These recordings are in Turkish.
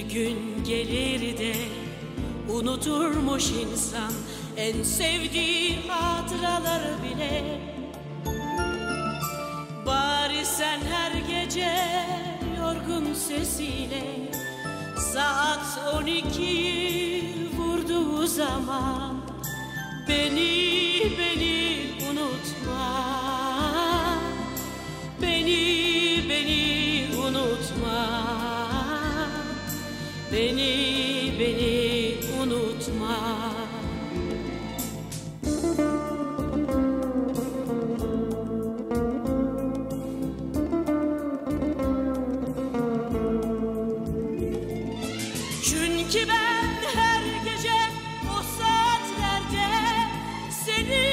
gün gelir de unuturmuş insan en sevdiği hatıraları bile. Bari sen her gece yorgun sesiyle saat on iki vurduğu zaman beni beni unutma beni beni unutma beni beni unutma Çünkü ben her gece o saatlerde seni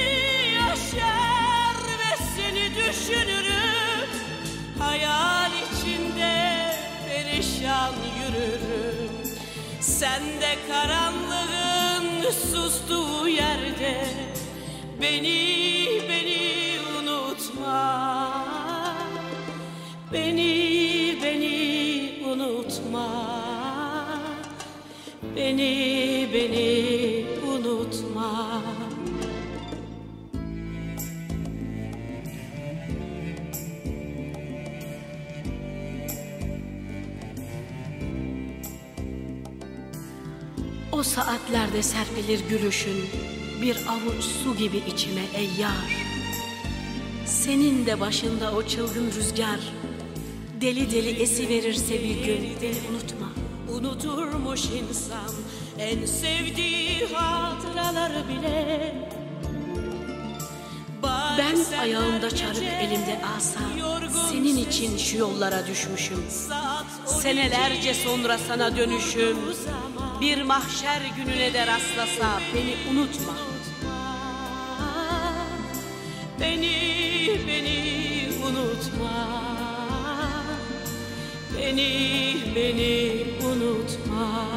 yaşar ve seni düşünürüm. Hayal içinde perişan. Sen de karanlığın sustuğu yerde beni beni unutma. Beni beni unutma. Beni beni unutma. O saatlerde serpilir gülüşün bir avuç su gibi içime ey yar. Senin de başında o çılgın rüzgar deli deli esi verirse bir gün beni unutma. Unuturmuş insan en sevdiği hatıraları bile. Ben ayağımda çarık elimde asa Senin için şu yollara düşmüşüm. Senelerce sonra sana dönüşüm. Bir mahşer gününe de rastlasa beni unutma. Beni, beni unutma. Beni, beni unutma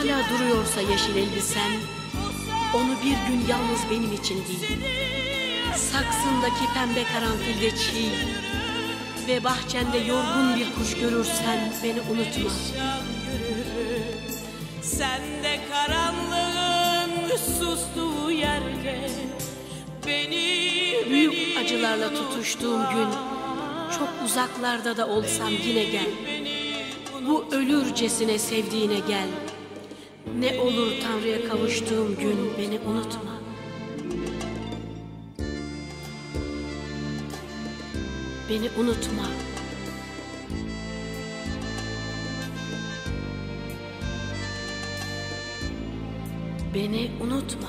Hala duruyorsa yeşil elbisen Onu bir gün yalnız benim için giy. Saksındaki pembe karanfilde çiğ Ve bahçende yorgun bir kuş görürsen beni unutma. Sen de karanlığın sustuğu yerde Beni, Büyük acılarla tutuştuğum gün Çok uzaklarda da olsam yine gel. Bu ölürcesine sevdiğine gel Ne olur Tanrı'ya kavuştuğum gün beni unutma. Beni unutma. Beni unutma